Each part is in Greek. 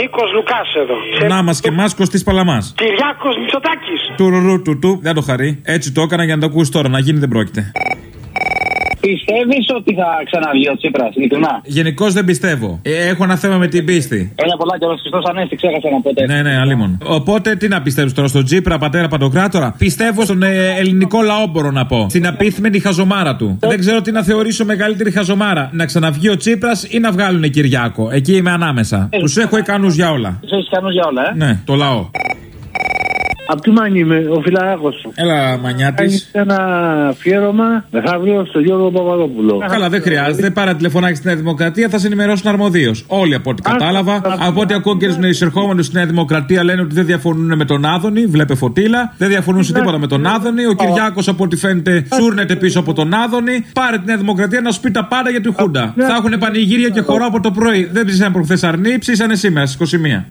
Νίκος Λουκάς εδώ. Να μας και εμά Κωστής Παλαμάς. Κυριάκος Μητσοτάκης. Του ρου του του. Δεν το χαρεί. Έτσι το έκανα για να το ακούσεις τώρα. Να γίνει δεν πρόκειται. Πιστεύεις ότι θα ξαναβγεί ο Τσίπρας, ειλικρινά; Γενικώς δεν πιστεύω. Ε, έχω ένα θέμα με την πίστη. Έλα πολλά και ο Χριστός Ανέστη, ξέχασα να πω τέτοιο. Ναι, ναι, αλίμον. Οπότε τι να πιστεύεις τώρα, στον Τζίπρα, πατέρα Παντοκράτορα; Πιστεύω στον ε, ελληνικό λαό, μπορώ να πω. Στην απίθμενη χαζομάρα του. Δεν ξέρω τι να θεωρήσω μεγαλύτερη χαζομάρα. Να ξαναβγεί ο Τσίπρας ή να βγάλουν Κυριάκο. Εκεί είμαι ανάμεσα. Τους έχω ικανούς για όλα. Τους έχεις ικανούς για όλα, ε; Ναι, το λαό. Απ' τη Μάνη είμαι, ο φιλαράκος σου. Έλα, μανιάτης. Κάνει ένα αφιέρωμα μεθαύριο στο Γιώργο Παπαδόπουλο. Καλά, δεν χρειάζεται. Πάρε τηλεφωνάκι στη Νέα Δημοκρατία, θα σε ενημερώσουν αρμοδίως. Όλοι από ό,τι κατάλαβα. Από ό,τι ακούω και του εισερχόμενου στη Νέα Δημοκρατία λένε ότι δεν διαφωνούν με τον Άδωνη. Βλέπε φωτίλα. Δεν διαφωνούν σε τίποτα με τον Άδωνη. Ο Κυριάκος, από ό,τι φαίνεται, σούρνεται πίσω από τον Άδωνη. Πάρε τη Νέα Δημοκρατία να σου πει τα πάντα για τη Χούντα. Θα έχουν πανηγύρια και χορό από το πρωί. Δεν ψήσανε προχθές αρνή, ψήσανε σήμερα στις 21.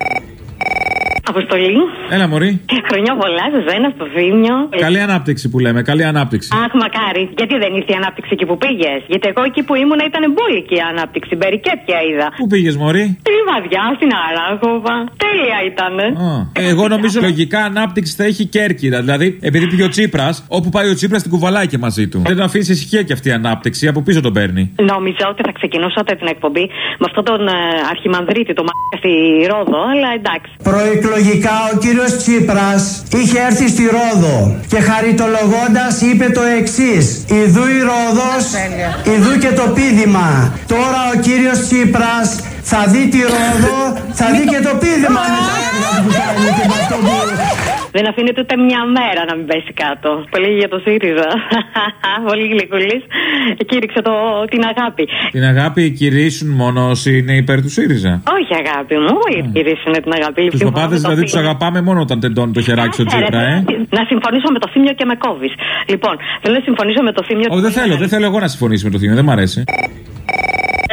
Αποστολή. Έλα, Μωρή. Χρονιά πολλά, Ζεζένα στο Θήμιο. Καλή ανάπτυξη που λέμε, καλή ανάπτυξη. Αχ, μακάρι. Γιατί δεν ήρθε η ανάπτυξη εκεί που πήγες; Γιατί εγώ εκεί που ήμουν ήταν μπόλικη η ανάπτυξη. Μπερικέτια είδα. Πού πήγες, Μωρή; Στη Βαδιά, στην Αράχοβα. Τέλεια ήταν. Εγώ νομίζω λογικά ανάπτυξη θα έχει Κέρκυρα. Δηλαδή, επειδή πήγε ο Τσίπρας, όπου πάει ο Τσίπρας την κουβαλάει και μαζί του. Δεν τον αφήσει ησυχία και αυτή η ανάπτυξη, από πίσω τον παίρνει. Νόμιζα ότι θα ξεκινούσατε την εκπομπή με αυτόν τον ε, αρχιμανδρίτη, το μ***α στη Ρόδο, αλλά εντάξει. Προεκλογικά ο κύριος Τσίπρας είχε έρθει στη Ρόδο και χαριτολογώντας είπε το εξής Ιδού η Ρόδος, ιδού και το πίδημα. Τώρα ο κύριος Τσίπρας θα δει τη Ρόδο, θα δει και το πίδημα. Με τα έργα που κάνει και με αυτό που... Δεν αφήνεται ούτε μια μέρα να μην πέσει κάτω. Πολύ για το ΣΥΡΙΖΑ. Πολύ γλυκούλης. Κήρυξε το, την αγάπη. Την αγάπη κηρύσουν μόνο όσοι είναι υπέρ του ΣΥΡΙΖΑ. Όχι αγάπη μου, όλοι κηρύσουν την αγάπη. Τους παπάδες δηλαδή τους αγαπάμε μόνο όταν τεντώνει το χεράκι στο Τσίπρα, ε. Να συμφωνήσω με το θύμιο και με κόβεις. Λοιπόν, θέλω να συμφωνήσω με το θύμιο. Όχι, δεν θέλω, δεν θέλω εγώ να συμφωνήσω με το θύμιο, δεν μ' αρέσει.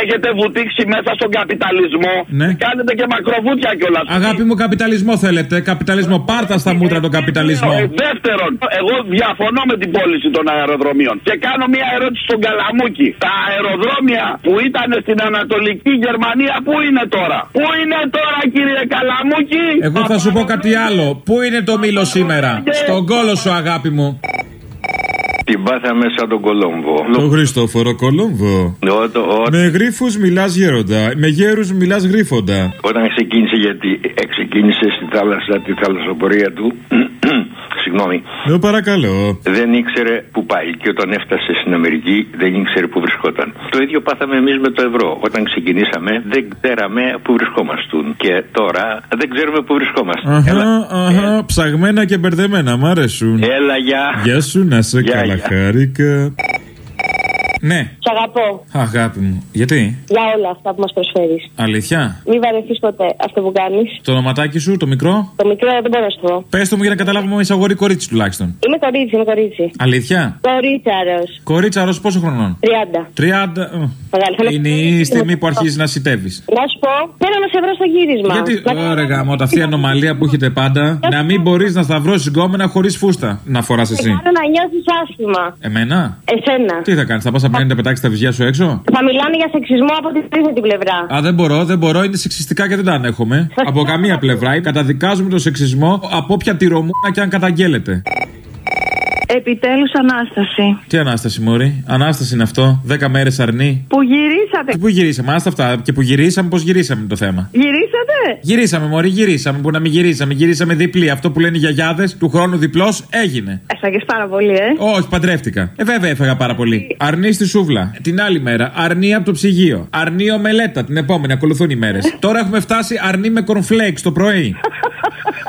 Έχετε βουτήξει μέσα στον καπιταλισμό. Ναι. Κάνετε και μακροβούτια κιόλας. Αγάπη μου, καπιταλισμό θέλετε. Καπιταλισμό. Πάρτα στα μούτρα τον καπιταλισμό. Ε, Δεύτερον, εγώ διαφωνώ με την πώληση των αεροδρομίων. Και κάνω μια ερώτηση στον Καλαμούκη. Τα αεροδρόμια που ήταν στην Ανατολική Γερμανία, πού είναι τώρα; Πού είναι τώρα, κύριε Καλαμούκη; Εγώ θα σου πω κάτι άλλο. Πού είναι το μήλο σήμερα; Στον κόλο σου, αγάπη μου. Την πάθαμε σαν τον Κολόμβο. Το Χριστόφορο Κολόμβο. Ο- το- ο- Με γρήφου μιλάς γέροντα. Με γέρους μιλάς γρήφοντα. Όταν ξεκίνησε, γιατί ξεκίνησε στη θάλασσα τη θαλασσοπορία του, συγγνώμη, Το παρακαλώ. δεν ήξερε που πάει. Και όταν έφτασε στην Αμερική, δεν ήξερε που βρισκόταν. Το ίδιο πάθαμε εμείς με το ευρώ. Όταν ξεκινήσαμε, δεν ξέραμε που βρισκόμαστούν. Και τώρα δεν ξέρουμε που βρισκόμαστε. Αχα, αχα, ψαγμένα και μπερδεμένα, μ' αρέσουν. Έλα, γεια. Γεια σου, να σε Γεια, καλά, γεια. χάρηκα. Ναι, Σ' αγαπώ αγάπη μου. Γιατί, για όλα αυτά που μας προσφέρεις. αλήθεια; Μην βαρεθείς ποτέ αυτό που κάνεις. Το ονοματάκι σου, το μικρό; Το μικρό δεν μπορώ να σου πω. Πες το μου για να καταλάβουμε είσαι αγόρι κορίτσι τουλάχιστον. Είμαι κορίτσι, είμαι κορίτσι. Αλήθεια; Κορίτσαρος. Κορίτσα ρο πόσο χρονών; 30. 30. ε, Μεγάλη. Θέλω- Είναι η στιγμή που αρχίζεις να σιτεύεις. Να σου πω, θέλω να σε βρω στο γύρισμα. Γιατί, Να- ωραία, γάμο, αυτή η ανομαλία που έχετε πάντα, να μην μπορείς να σταυρώσεις γκόμενα χωρίς φούστα να φοράς εσύ. Κάνω να νιώθεις άσχημα. Εμένα; Εσένα. Τι θα κάνεις, θα πας απλά να τα πετάξεις τα βυζιά σου έξω; Θα μιλάνε για σεξισμό από την τρίτη πλευρά. Α, δεν μπορώ, δεν μπορώ, είναι σεξιστικά και δεν τα ανέχομαι. από καμία πλευρά. Καταδικάζουμε τον σεξισμό από όποια τυρομούνα και αν καταγγέλλεται. Επιτέλους Ανάσταση. Τι ανάσταση, Μωρή; Ανάσταση είναι αυτό. Δέκα μέρες αρνή. Που γυρίσατε. Και πού γυρίσαμε, άστα αυτά. Και που γυρίσαμε, πώς γυρίσαμε το θέμα. Γυρίσατε. Γυρίσαμε, Μωρή, γυρίσαμε. Που να μην γυρίσαμε. Γυρίσαμε διπλή. Αυτό που λένε οι γιαγιάδες του χρόνου διπλός έγινε. Έφαγε πάρα πολύ, ε. Όχι, παντρεύτηκα. Ε, βέβαια έφαγα πάρα πολύ. Αρνή στη σούβλα. Την άλλη μέρα. Αρνή από το ψυγείο. Αρνή ομελέτα. Την επόμενη. Ακολουθούν οι μέρες. Τώρα έχουμε φτάσει αρνή με cornflakes το πρωί.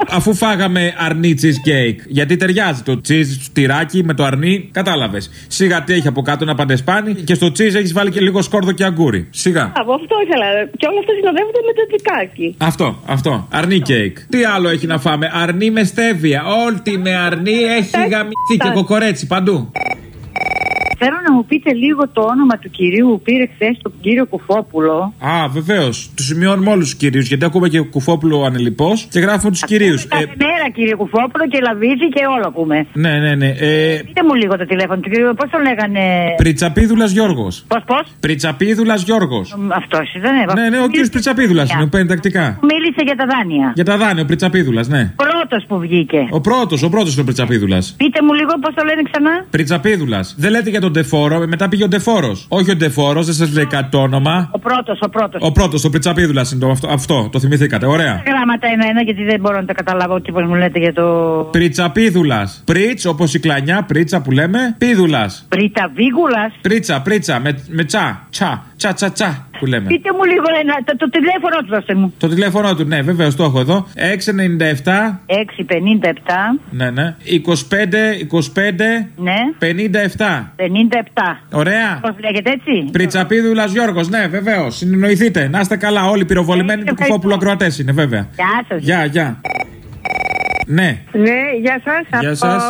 Αφού φάγαμε αρνή cheesecake. Γιατί ταιριάζει το cheese τυράκι με το αρνή. Κατάλαβες. Σιγά τι έχει από κάτω ένα παντεσπάνι και στο cheese έχεις βάλει και λίγο σκόρδο και αγκούρι. Σιγά. Από αυτό ήθελα. Και όλα αυτά συνοδεύονται με το τσικάκι. Αυτό, αυτό. Αρνή κέικ. Τι άλλο έχει να φάμε; Αρνή με στέβια. Όλη με αρνή έχει γαμιθεί και κοκορέτσι παντού. Θέλω να μου πείτε λίγο το όνομα του κυρίου που πήρε χθες τον κύριο Κουφόπουλο. Α, βεβαίως. Του σημειώνουμε όλους τους κυρίους. Γιατί ακούμε και Κουφόπουλο ανελειπώς και γράφουμε τους κυρίους. Καλημέρα Καλησπέρα κύριε Κουφόπουλο και Λαβίδη και όλο ακούμε. Ναι, ναι, ναι. Ε, Πείτε μου λίγο το τηλέφωνο του κύριου, πώς το λέγανε; Πριτσαπίδουλας Γιώργος. Πώς, πώς; Πριτσαπίδουλας Γιώργος. Αυτός ήταν. Ναι, ναι, ο κύριος Πριτσαπίδουλας είναι, ο παίρνει τακτικά. Μίλησε για τα δάνεια. Για τα δάνεια, ο Πριτσαπίδουλας, ναι. Πρώτος που βγήκε. Ο πρώτος, ο πρώτος είναι ο Πριτσαπίδουλας. Πείτε μου λίγο πώς το λένε ξανά. Πριτσαπίδουλας. Δεν λέτε για τον Ντεφόρο, μετά πήγε ο Ντεφόρο. Όχι ο Ντεφόρο, δεν σας λέει κάτι το όνομα. Ο πρώτος, ο πρώτος. Ο πρώτος, ο Πριτσαπίδουλας είναι το, αυτό, αυτό, το θυμηθήκατε. Ωραία. Γράμματα ένα-ένα γιατί δεν μπορώ να τα καταλάβω τι μου λέτε για το. Πριτσαπίδουλας. Πριτ, όπως η κλανιά, πρίτσα που λέμε. Πίδουλας. Πριταβίγουλα. Πρίτσα, πρίτσα, με, με τσα. Τσα, τσα, τσα, τσα που λέμε. Πείτε μου λίγο ένα, το, το τηλέφωνο του δώστε μου. Το τηλέφωνο του, ναι, βεβαίως το έχω εδώ. 697. 657. Ναι, ναι. 25, 25. Ναι. 57. 57. Ωραία. Πώς λέγεται έτσι; Πριτσαπίδουλα Γιώργος, ναι, βεβαίως. Συνεννοηθείτε. Να είστε καλά, όλοι οι πυροβολημένοι του κουφόπουλου ακροατές είναι, βέβαια. Γεια σας. Γεια, γεια. Ναι. Ναι, γεια σας. Γεια σας.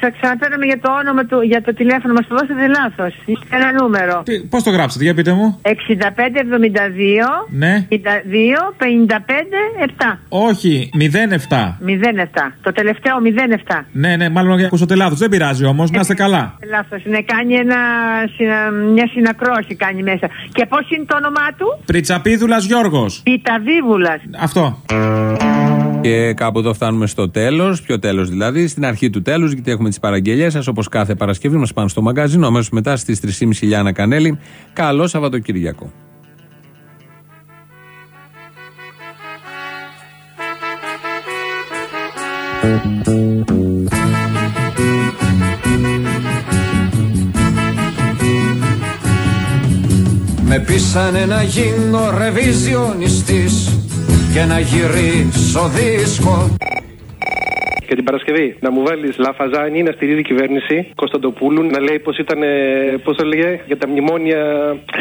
Σα ξαναπαίρνουμε για το όνομα του, για το τηλέφωνο μας. Το δώσατε λάθος. Ένα νούμερο. Πώς το γράψατε, για πείτε μου. 65-72 Ναι. 52 55 7. Όχι, 07. 07. Το τελευταίο 07. Ναι, ναι, μάλλον ακούσατε λάθος. Δεν πειράζει όμως, να είστε καλά. Λάθος. Ναι, κάνει ένα, συνα- μια συνακρόση κάνει μέσα. Και πώς είναι το όνομά του, Πριτσαπίδουλας Γιώργος. Πιταβίβουλα. Αυτό. Και κάπου εδώ φτάνουμε στο τέλος. Ποιο τέλος δηλαδή, στην αρχή του τέλους, γιατί έχουμε τις παραγγελίες σας όπως κάθε Παρασκευή. Μας πάνε στο μαγκαζίνο αμέσως μετά στις 3.30 Λιάνα Κανέλη. Καλό Σαββατοκύριακο. Με πείσανε να γίνω ρεβιζιονιστής και να γυρίσω δίσκο Και την Παρασκευή να μου βάλεις Λαφαζάνη να στηρίζει κυβέρνηση Κωνσταντοπούλου να λέει πως ήταν. Πώς το λέγε για τα μνημόνια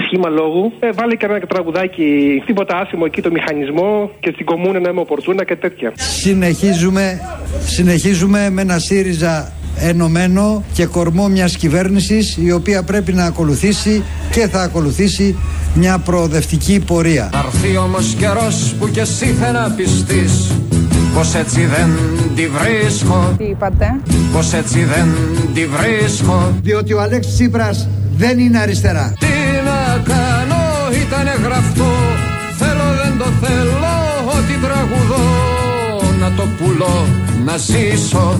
σχήμα λόγου. Ε, βάλε και ένα τραγουδάκι τίποτα άσημο εκεί το μηχανισμό και στην κομμούνα να είμαι οπορτούνα και τέτοια. Συνεχίζουμε, συνεχίζουμε με ένα ΣΥΡΙΖΑ ενωμένο και κορμό μιας κυβέρνησης η οποία πρέπει να ακολουθήσει και θα ακολουθήσει μια προοδευτική πορεία. Αρθεί όμως καιρός που κι εσύ θα να πιστείς Πως έτσι δεν τη βρίσκω. Τι είπατε; Πως έτσι δεν τη βρίσκω. Διότι ο Αλέξης Τσίπρας δεν είναι αριστερά. Τι να κάνω ήτανε γραφτό. Θέλω δεν το θέλω ότι τραγουδώ. Να το πουλώ να ζήσω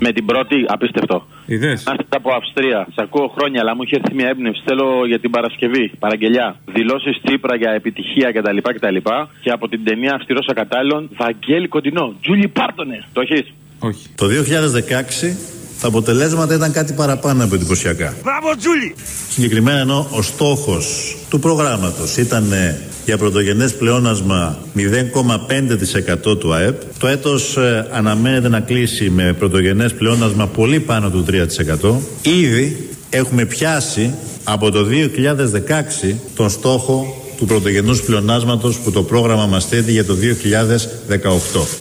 Με την πρώτη, απίστευτο. Είδες; Να είστε από Αυστρία. Σ' ακούω χρόνια, αλλά μου είχε έρθει μια έμπνευση. Θέλω για την Παρασκευή. Παραγγελιά. Δηλώσεις Τσίπρα για επιτυχία κτλ. κτλ. Και από την ταινία Αυστηρός Ακατάλληλων, Βαγγέλη Κοντινό. Τζούλι Πάρτονε. Το έχεις; Όχι. Το 2016 τα αποτελέσματα ήταν κάτι παραπάνω από εντυπωσιακά. Μπράβο, Τζούλι! Συγκεκριμένα ενώ ο στόχος του προγράμματος ήταν ε, για πρωτογενές πλεόνασμα 0,5% του ΑΕΠ. Το έτος ε, αναμένεται να κλείσει με πρωτογενές πλεόνασμα πολύ πάνω του 3%. Ήδη έχουμε πιάσει από το 2016 τον στόχο του πρωτογενούς πλεονάσματος που το πρόγραμμα μας θέτει για το 2018.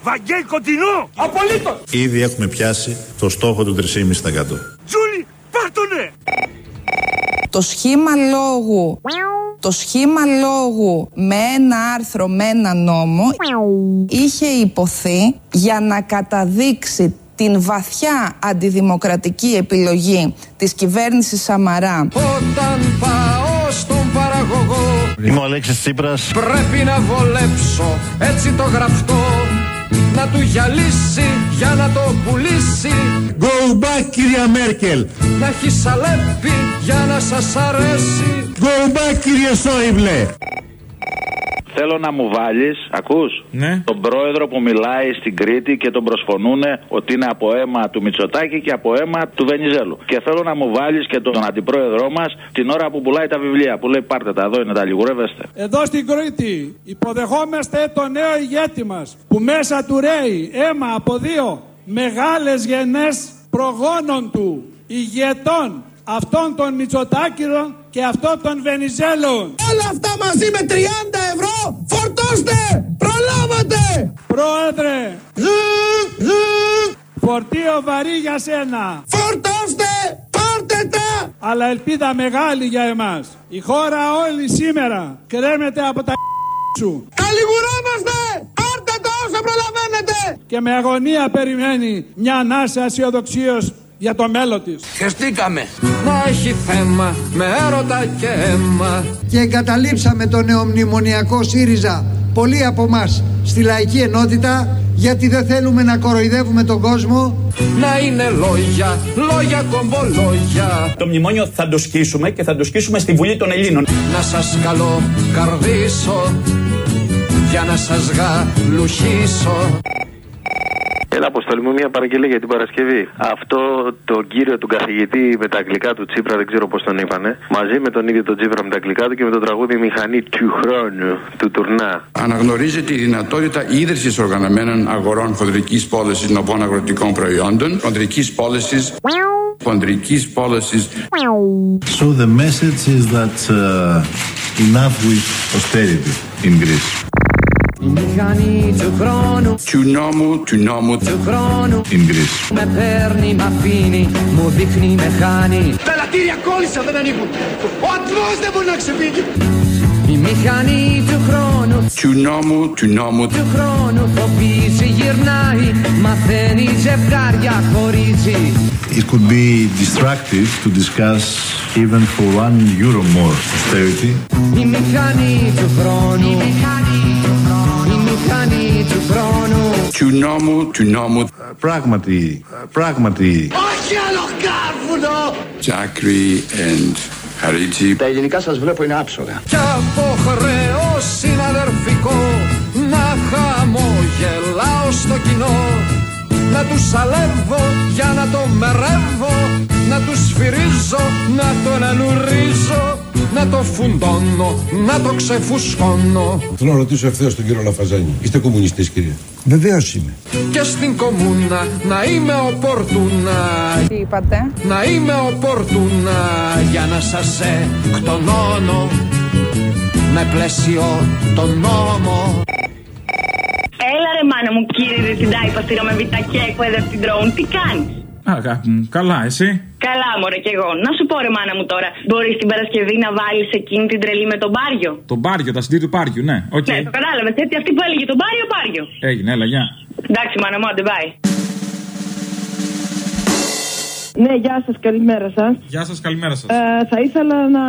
Βαγγέλη Κοντινό! Απολύτως! Ήδη έχουμε πιάσει το στόχο του 3,5%. Τζούλι Πάρτονε! Το σχήμα λόγου το σχήμα λόγου με ένα άρθρο, με ένα νόμο είχε υποθεί για να καταδείξει την βαθιά αντιδημοκρατική επιλογή της κυβέρνησης Σαμαρά. Όταν πάω στον παραγωγό Είμαι ο Αλέξης Τσίπρας. Πρέπει να βολέψω έτσι το γραφτό Να του γυαλίσει για να το πουλήσει. Go back κυρία Μέρκελ. Να έχει σαλέπι για να σας αρέσει Go back κύριε Σόιμπλε Θέλω να μου βάλεις, ακούς, ναι. τον πρόεδρο που μιλάει στην Κρήτη και τον προσφωνούν ότι είναι από αίμα του Μητσοτάκη και από αίμα του Βενιζέλου. Και θέλω να μου βάλεις και τον αντιπρόεδρό μας την ώρα που πουλάει τα βιβλία. Που λέει: Πάρτε τα, εδώ είναι τα λιγουρεύεστε. Εδώ στην Κρήτη υποδεχόμαστε το νέο ηγέτη μας που μέσα του ρέει αίμα από δύο μεγάλες γενές προγόνων του ηγετών αυτών των Μητσοτάκηρων και αυτών των Βενιζέλων. Όλα αυτά μαζί με 30 ευρώ φορτώστε Προλάβατε! Πρόεδρε! Φορτίο βαρύ για σένα. Φορτώστε Πάρτε τα! Αλλά ελπίδα μεγάλη για εμάς. Η χώρα όλη σήμερα κρέμεται από τα σου. Καλιγουρόμαστε! Πάρτε τα όσα δεν προλαβαίνετε. Και με αγωνία περιμένει μια ανάσα αισιοδοξία για το μέλλον της. Χεστήκαμε. Να έχει θέμα με έρωτα και αίμα. Και εγκαταλείψαμε το νεομνημονιακό ΣΥΡΙΖΑ πολλοί από εμάς στη λαϊκή ενότητα γιατί δεν θέλουμε να κοροϊδεύουμε τον κόσμο. Να είναι λόγια, λόγια κομπολόγια. Το μνημόνιο θα το σκίσουμε και θα το σκίσουμε στη Βουλή των Ελλήνων. Να σας καλώ καρδίσω για να σας γαλουχίσω. Έλα, αποστολή μου, μια παραγγελία για την Παρασκευή. Αυτό τον κύριο του καθηγητή με τα αγγλικά του Τσίπρα, δεν ξέρω πώς τον είπανε, μαζί με τον ίδιο τον Τσίπρα με τα αγγλικά του και με το τραγούδι Μηχανή του χρόνου του τουρνά. Αναγνωρίζεται η δυνατότητα ίδρυσης οργανωμένων αγορών χοντρική πώλησης νοπών αγροτικών προϊόντων, χοντρική πώληση. Χοντρική πώλησης. So the message is that uh, enough with austerity in Greece. Η μηχανή του χρόνου Του νόμου, του νόμου του χρόνου In Greece. Με παίρνει, μ' αφήνει, μου δείχνει, με χάνει Τα λατήρια κόλλησαν, δεν ανοίγουν. Ο ατμός δεν μπορεί να ξεφύγει. Η μηχανή του χρόνου Του νόμου, του νόμου του χρόνου φοβίζει, γυρνάει Μαθαίνει ζευγάρια, χωρίζει It could be distractive to discuss even for one euro more austerity. Η μηχανή του χρόνου Η μηχανή του χρόνου Η μηχανή του χρόνου Του νόμου, του νόμου Πράγματι, πράγματι. Όχι άλλο κάρβουνο. Τζάκρι and Χαρίτσι Τα ελληνικά σας βλέπω είναι άψογα. Κι από χρέο συναδερφικό Να χαμογελάω στο κοινό Να τους σαλεύω για να το μερεύω Να τους σφυρίζω, να τον ανουρίζω Να το φουντώνω, να το ξεφουσκώνω Θέλω να ρωτήσω ευθέως τον κύριο Λαφαζάνη. Είστε κομμουνιστής, κύριε; Βεβαίως είμαι. Και στην κομμούνα να είμαι οπορτούνα Τι είπατε; Να είμαι οπορτούνα για να σας εκτονώνω Με πλαίσιο τον νόμο Έλα ρε μάνα μου κύριε Διευθυντά, υπαστήρα με βιτακέ εκπαίδευτη ντρόουν, τι κάνεις; Αγάπη μου, καλά, εσύ. Καλά, μωρέ κι εγώ. Να σου πω, ρε μάνα μου τώρα, μπορείς την Παρασκευή να βάλεις εκείνη την τρελή με τον Πάριο. Τον Πάριο, τα συντή του Πάριου, ναι. Οκ. Ναι, το κατάλαβες. Έτσι, αυτή που έλεγε τον Πάριο, Πάριο. Έγινε, έλα, γεια. Εντάξει, μάνα μου, άντε, bye. Ναι, γεια σας, καλημέρα σας. Γεια σας, καλημέρα σας. Ε, θα ήθελα να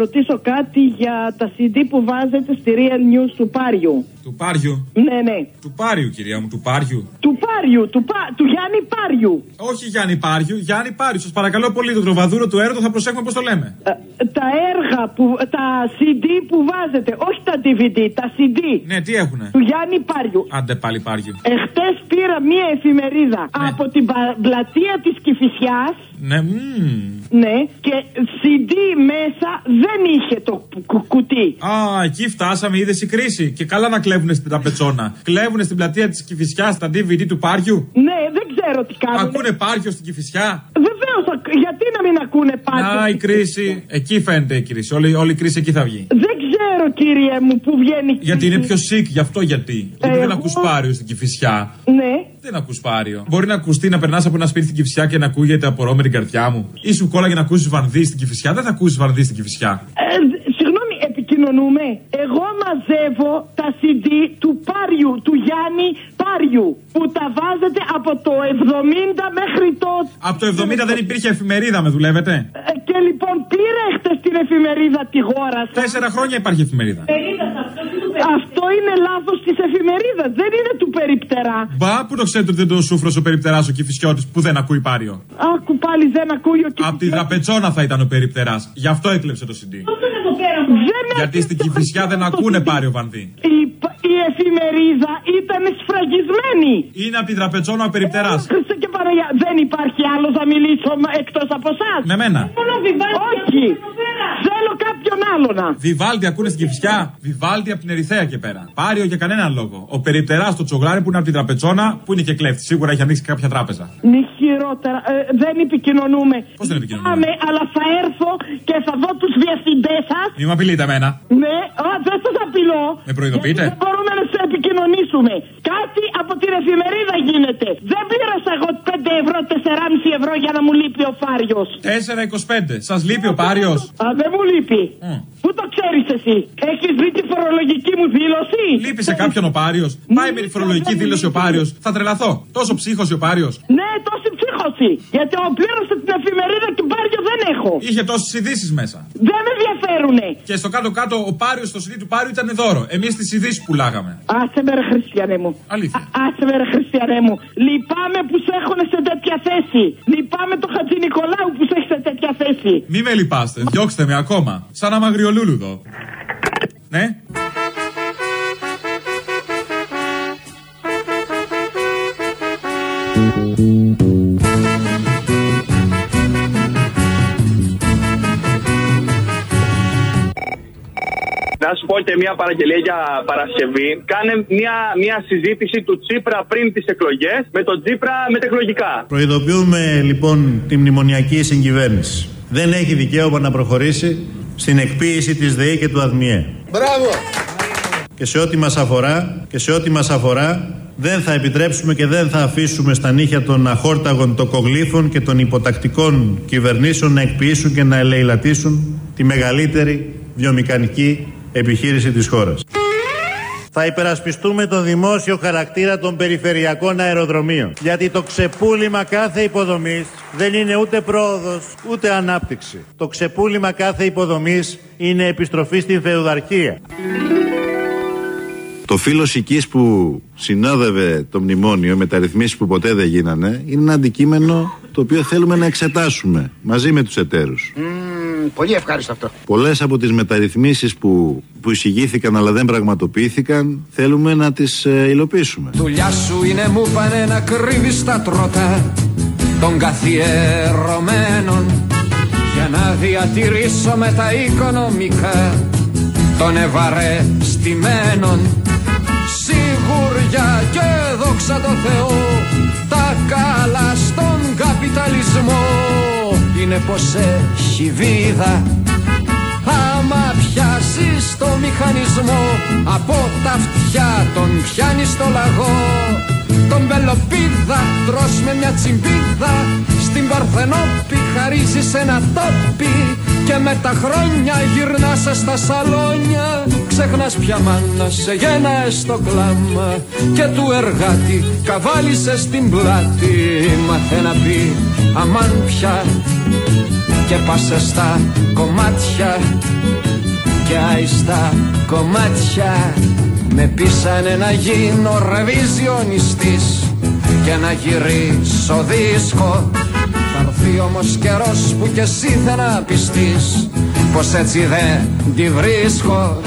ρωτήσω κάτι για τα CD που βάζετε στη Real News του Πάριου. Του Πάριου. Ναι, ναι. Του Πάριου, κυρία μου, του Πάριου. Του Πάριου, του, πα... του Γιάννη Πάριου. Όχι Γιάννη Πάριου, Γιάννη Πάριου. Σας παρακαλώ πολύ, το τροβαδούρο του έρωτο θα προσέχουμε πώς το λέμε. Ε, τα έργα, που, τα CD που βάζετε, όχι τα DVD, τα CD. Ναι, τι έχουνε; Του Γιάννη Πάριου. Άντε πάλι Πάριου. Εχθές πήρα μία εφημερίδα από την πα- πλατεία της Κηφισιάς Ναι, μμμ. Ναι, και CD μέσα δεν είχε το κου- κουτί. Α, εκεί φτάσαμε, είδες η κρίση. Και καλά να κλέβουν στην τραπεζόνα. Κλέβουν στην πλατεία της Κυφυσιά τα DVD του Πάριου; Ναι, δεν ξέρω τι κάνουν. Ακούνε Πάριο στην Κυφυσιά; Βεβαίως, γιατί να μην ακούνε πάντα. Α, η κρίση. Εκεί φαίνεται η κρίση. Όλη, όλη η κρίση εκεί θα βγει. Δεν ξέρω, κύριε μου, που βγαίνει. η Γιατί είναι κρίση. πιο sick, γι' αυτό γιατί. Γιατί δεν εγώ- ακούς Πάριο στην Κυφυσιά. Ναι. Δεν ακούς Πάριο. Μπορεί να ακουστεί να περνάς από ένα σπίτι στην Κυφυσιά και να ακούγεται απορώ με την καρδιά μου. Ή σου κόλλαγε να ακούσεις βανδύ στην Κυφυσιά. Δεν θα ακούσεις βανδύ στην Κυφυσιά. Ε, συγγνώμη, επικοινωνούμε. Εγώ μαζεύω τα CD του Πάριου, του Γιάννη Πάριου, που τα βάζετε από το 70 μέχρι το... Από το 70 δεν υπήρχε εφημερίδα, με δουλεύετε; Ε, και λοιπόν πήρα χτες την εφημερίδα τη χώρας σας. Τέσσερα χρόνια υπάρχει εφημερίδα. Αυτό είναι λάθος της εφημερίδας, δεν είναι του περιπτερά. Μπα, που το ξέρετε ότι δεν το σούφρο ο περιπτεράς ο Κυφυσιώτη που δεν ακούει Πάριο. Άκου πάλι δεν ακούει ο Από τη δραπετσόνα θα ήταν ο περιπτεράς. Γι' αυτό έκλεψε το CD. Δεν Γιατί στην Κυφυσιά δεν ακούνε Πάριο Βανδύ. η, η εφημερίδα ήταν σφραγισμένη. Είναι από τη δραπετσόνα ο περιπτεράς. Χριστέ και Παναγία, δεν υπάρχει άλλος να μιλήσω εκτός από εσάς. Με μένα. Όχι. Θέλω κάποιον άλλο να. Βιβάλτι ακούνε στην Κυφυσιά; Βιβάλτι από την Ερυθέα και πέρα. Πάριο για κανέναν λόγο. Ο περιπτεράς στο τσογλάρι που είναι από τη τραπετσόνα που είναι και κλέφτης. Σίγουρα έχει ανοίξει κάποια τράπεζα. Μη χειρότερα. Ε, δεν επικοινωνούμε. Πώς δεν επικοινωνούμε; Πάμε, αλλά θα έρθω και θα δω τους διευθυντές σας. Μη με απειλείτε εμένα. Ναι, α, δεν σας απειλώ. Με προειδοποιείτε; Επικοινωνήσουμε. Κάτι από την εφημερίδα γίνεται. Δεν πλήρωσα εγώ 5 ευρώ, 4,5 ευρώ για να μου λείπει ο Φάριος. 4,25. Σας λείπει ο Πάριο. Α, δεν μου λείπει. Πού το ξέρεις εσύ, Έχεις δει τη φορολογική μου δήλωση; Λείπει σε κάποιον ο Πάριος. Πάει με τη φορολογική δήλωση ο Πάριος. Θα τρελαθώ. Τόσο ψύχωση ο Πάριος. Ναι, τόση ψύχωση. Γιατί εγώ πλήρωσα την εφημερίδα και Πάριο δεν έχω. Είχε τόσες ειδήσεις μέσα. Δεν με ενδιαφέρουνε. Και στο κάτω-κάτω ο Πάριος στο CD του Πάριου ήταν δώρο. Εμείς τις ειδήσεις πουλάγαμε. Άσε με ρε χριστιανέ μου. Αλήθεια. Α- Άσε με ρε χριστιανέ μου. Λυπάμαι που σε έχουν σε τέτοια θέση. Λυπάμαι το Χατζη Νικολάου που σε έχει σε τέτοια θέση. Μη με λυπάστε, διώξτε με ακόμα. Σαν αμαγριολούλουδο. Ναι. Να σου πω και μια παραγγελία για Παρασκευή. Κάνε μια, μια συζήτηση του Τσίπρα πριν τις εκλογές με τον Τσίπρα μετεκλογικά. Προειδοποιούμε λοιπόν τη μνημονιακή συγκυβέρνηση. Δεν έχει δικαίωμα να προχωρήσει στην εκποίηση της ΔΕΗ και του ΑΔΜΙΕ. Μπράβο! Και σε ό,τι μας αφορά, και σε ό,τι μας αφορά, δεν θα επιτρέψουμε και δεν θα αφήσουμε στα νύχια των αχόρταγων τοκογλύφων και των υποτακτικών κυβερνήσεων να εκποιήσουν και να ελεηλατήσουν τη μεγαλύτερη βιομηχανική επιχείρηση της χώρας. Θα υπερασπιστούμε τον δημόσιο χαρακτήρα των περιφερειακών αεροδρομίων. Γιατί το ξεπούλημα κάθε υποδομής δεν είναι ούτε πρόοδος ούτε ανάπτυξη. Το ξεπούλημα κάθε υποδομής είναι επιστροφή στην φεουδαρχία. Το φύλλος οικής που συνόδευε το μνημόνιο, μεταρρυθμίσεις που ποτέ δεν γίνανε, είναι ένα αντικείμενο το οποίο θέλουμε να εξετάσουμε μαζί με τους εταίρους. Πολύ ευχάριστο αυτό. Πολλές από τις μεταρρυθμίσεις που, που εισηγήθηκαν αλλά δεν πραγματοποιήθηκαν θέλουμε να τις ε, υλοποιήσουμε. Δουλειά σου είναι μου πάνε να κρύβεις τα τρότα των καθιερωμένων για να διατηρήσω με τα οικονομικά των ευαρεστημένων σιγουριά και δόξα τω Θεώ τα καλά στον καπιταλισμό είναι πως έχει βίδα. Άμα πιάσεις το μηχανισμό Από τα αυτιά τον πιάνεις στο λαγό. Τον πελοπίδα τρως με μια τσιμπίδα. Στην Παρθενόπη χαρίζεις ένα τόπι. Και με τα χρόνια γυρνάς στα σαλόνια. Ξεχνάς πια μάνα σε γένα στο κλάμα. Και του εργάτη καβάλισες στην πλάτη. Μάθε να πει αμάν πια και πάσε στα κομμάτια και άιστα κομμάτια. Με πείσανε να γίνω ρεβιζιονιστής και να γυρίσω δίσκο. Θα έρθει όμως καιρός που κι εσύ θα να πιστείς πως έτσι δεν τη βρίσκω